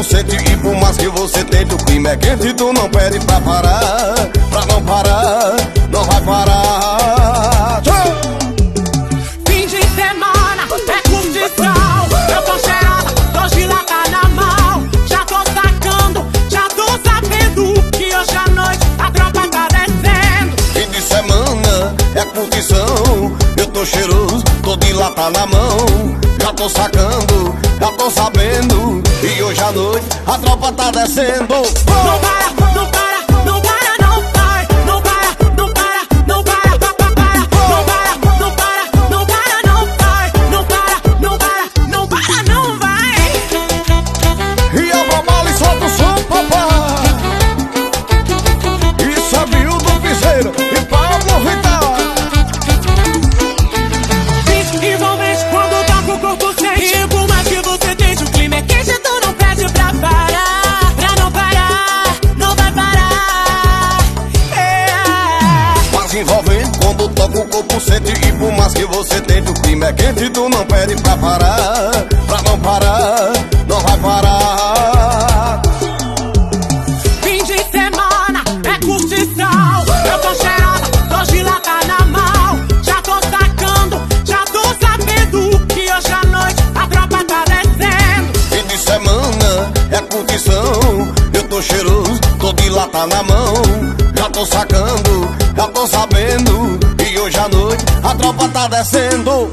quando toca o corpo sente E por mais que você tente, o clima é quente Tu não pede pra parar Pra não parar, não vai parar. De semana é curtição Eu tô cheirada, tô gilada na mão. Já tô sacando, já tô sabendo Que hoje à noite a tropa tá descendo. Fim de semana é curtição Eu tô cheiroso, tô de lata na mão. Já tô sacando, a tropa tá descendo. Não para, não para, quando toca o corpo sente E por mais que você tente, o clima é quente Tu não pede pra parar Pra não parar, não vai parar. Fim de semana é curtição. Eu tô cheirada, tô gilada na mão. Já tô sacando, já tô sabendo Que hoje à noite a tropa tá descendo. Fim de semana é curtição. Eu tô cheiroso, tô de lata na mão Já tô sacando, já tô sabendo E hoje à noite a tropa tá descendo